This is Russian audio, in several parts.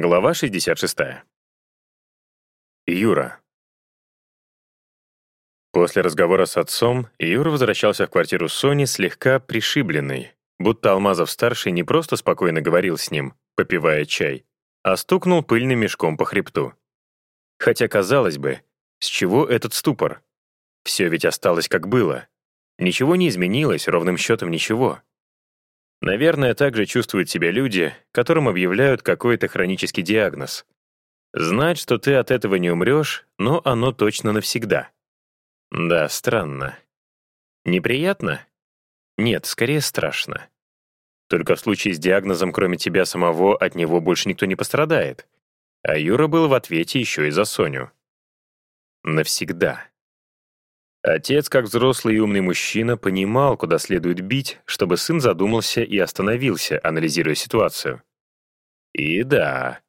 Глава 66. Юра. После разговора с отцом Юра возвращался в квартиру Сони слегка пришибленный, будто Алмазов-старший не просто спокойно говорил с ним, попивая чай, а стукнул пыльным мешком по хребту. Хотя, казалось бы, с чего этот ступор? Все ведь осталось как было. Ничего не изменилось, ровным счетом ничего. Наверное, так же чувствуют себя люди, которым объявляют какой-то хронический диагноз. Знать, что ты от этого не умрешь, но оно точно навсегда. Да, странно. Неприятно? Нет, скорее страшно. Только в случае с диагнозом, кроме тебя самого, от него больше никто не пострадает. А Юра был в ответе еще и за Соню. Навсегда. Отец, как взрослый и умный мужчина, понимал, куда следует бить, чтобы сын задумался и остановился, анализируя ситуацию. И да,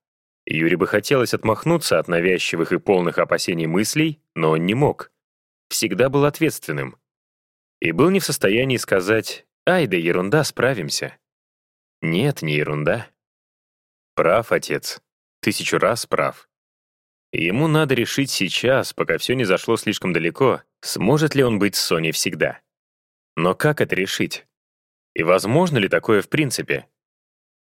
Юре бы хотелось отмахнуться от навязчивых и полных опасений мыслей, но он не мог. Всегда был ответственным. И был не в состоянии сказать «Ай, да ерунда, справимся». Нет, не ерунда. Прав, отец. Тысячу раз прав. Ему надо решить сейчас, пока все не зашло слишком далеко, сможет ли он быть с Соней всегда. Но как это решить? И возможно ли такое в принципе?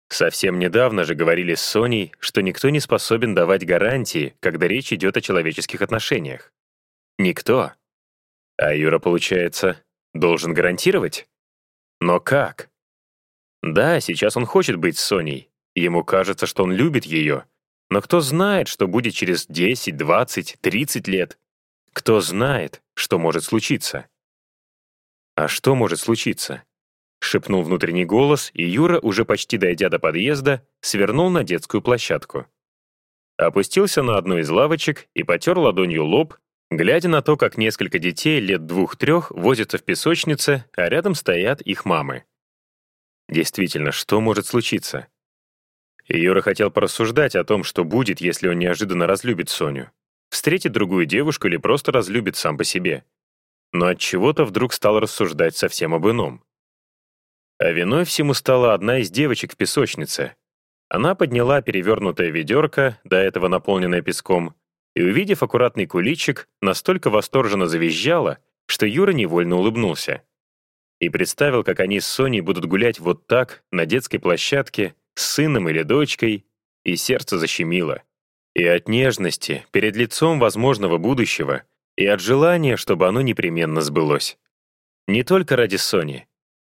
Совсем недавно же говорили с Соней, что никто не способен давать гарантии, когда речь идет о человеческих отношениях. Никто. А Юра, получается, должен гарантировать? Но как? Да, сейчас он хочет быть с Соней. Ему кажется, что он любит ее, но кто знает, что будет через 10, 20, 30 лет? Кто знает, что может случиться? А что может случиться? Шепнул внутренний голос, и Юра, уже почти дойдя до подъезда, свернул на детскую площадку. Опустился на одну из лавочек и потер ладонью лоб, глядя на то, как несколько детей лет двух-трех возятся в песочнице, а рядом стоят их мамы. Действительно, что может случиться? Юра хотел порассуждать о том, что будет, если он неожиданно разлюбит Соню. Встретит другую девушку или просто разлюбит сам по себе. Но от чего то вдруг стал рассуждать совсем об ином. А виной всему стала одна из девочек в песочнице. Она подняла перевернутое ведерко, до этого наполненное песком, и, увидев аккуратный куличик, настолько восторженно завизжала, что Юра невольно улыбнулся. И представил, как они с Соней будут гулять вот так, на детской площадке, с сыном или дочкой, и сердце защемило. И от нежности, перед лицом возможного будущего, и от желания, чтобы оно непременно сбылось. Не только ради Сони,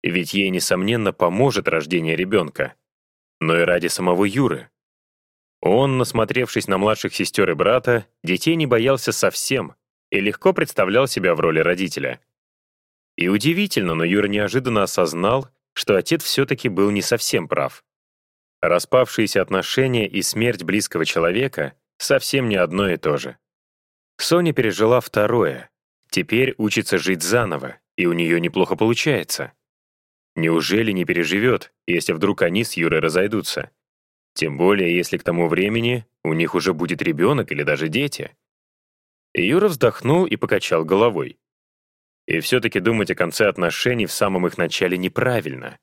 ведь ей, несомненно, поможет рождение ребенка, но и ради самого Юры. Он, насмотревшись на младших сестер и брата, детей не боялся совсем и легко представлял себя в роли родителя. И удивительно, но Юра неожиданно осознал, что отец все-таки был не совсем прав. Распавшиеся отношения и смерть близкого человека совсем не одно и то же. Соня пережила второе. Теперь учится жить заново, и у нее неплохо получается. Неужели не переживет, если вдруг они с Юрой разойдутся? Тем более, если к тому времени у них уже будет ребенок или даже дети. Юра вздохнул и покачал головой. И все-таки думать о конце отношений в самом их начале неправильно.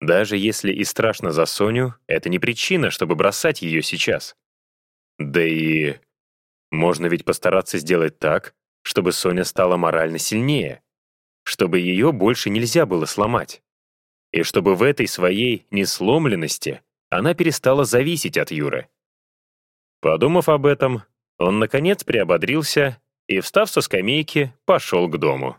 Даже если и страшно за Соню, это не причина, чтобы бросать ее сейчас. Да и можно ведь постараться сделать так, чтобы Соня стала морально сильнее, чтобы ее больше нельзя было сломать. И чтобы в этой своей несломленности она перестала зависеть от Юры. Подумав об этом, он, наконец, приободрился и, встав со скамейки, пошел к дому.